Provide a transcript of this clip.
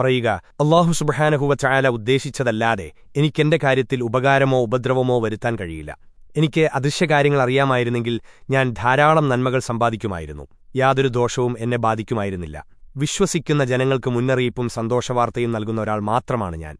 പറയുക അള്ളാഹു സുബഹാനഹുവ ചായാല ഉദ്ദേശിച്ചതല്ലാതെ എനിക്കെന്റെ കാര്യത്തിൽ ഉപകാരമോ ഉപദ്രവമോ വരുത്താൻ കഴിയില്ല. എനിക്ക് അദൃശ്യകാര്യങ്ങൾ അറിയാമായിരുന്നെങ്കിൽ ഞാൻ ധാരാളം നന്മകൾ സമ്പാദിക്കുമായിരുന്നു. യാതൊരു ദോഷവും എന്നെ ബാധിക്കുമായിരുന്നില്ല. വിശ്വസിക്കുന്ന ജനങ്ങൾക്ക് മുന്നറിയിപ്പും സന്തോഷവാർത്തയും നൽകുന്ന ഒരാൾ മാത്രമാണ് ഞാൻ.